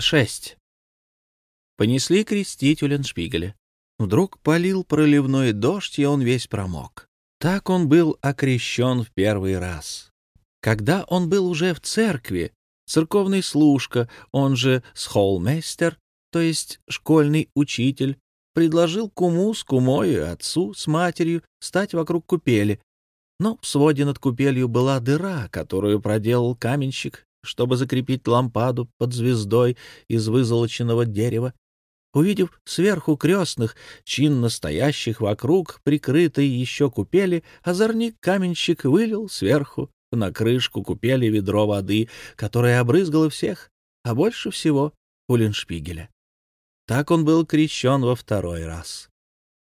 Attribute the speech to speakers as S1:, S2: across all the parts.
S1: 6. Понесли крестить Уленшпигеля. Вдруг полил проливной дождь, и он весь промок. Так он был окрещен в первый раз. Когда он был уже в церкви, церковный служка, он же схолмейстер, то есть школьный учитель, предложил куму с кумой и отцу с матерью стать вокруг купели. Но в своде над купелью была дыра, которую проделал каменщик, чтобы закрепить лампаду под звездой из вызолоченного дерева. Увидев сверху крестных, чинно стоящих вокруг, прикрытой еще купели, озорник-каменщик вылил сверху на крышку купели ведро воды, которое обрызгало всех, а больше всего Уллиншпигеля. Так он был крещен во второй раз.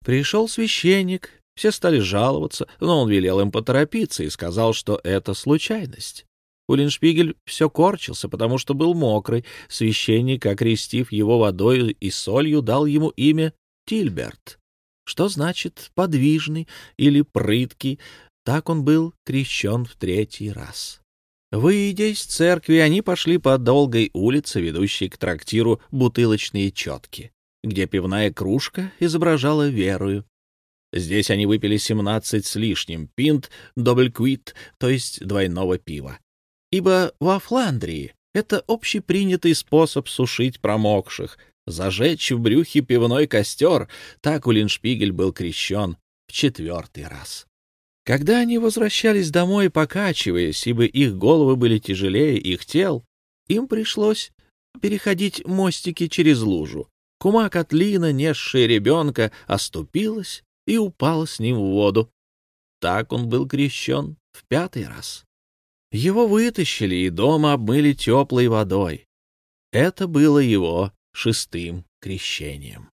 S1: Пришел священник, все стали жаловаться, но он велел им поторопиться и сказал, что это случайность. Уллиншпигель все корчился, потому что был мокрый. Священник, окрестив его водой и солью, дал ему имя Тильберт, что значит «подвижный» или «прыткий». Так он был крещен в третий раз. Выйдя из церкви, они пошли по долгой улице, ведущей к трактиру «Бутылочные четки», где пивная кружка изображала верую. Здесь они выпили семнадцать с лишним пинт добльквит, то есть двойного пива ибо во Фландрии это общепринятый способ сушить промокших, зажечь в брюхе пивной костер, так Улиншпигель был крещен в четвертый раз. Когда они возвращались домой, покачиваясь, ибо их головы были тяжелее их тел, им пришлось переходить мостики через лужу. Кума Котлина, несшая ребенка, оступилась и упала с ним в воду. Так он был крещен в пятый раз. Его вытащили и дома обмыли теплой водой. Это было его шестым крещением.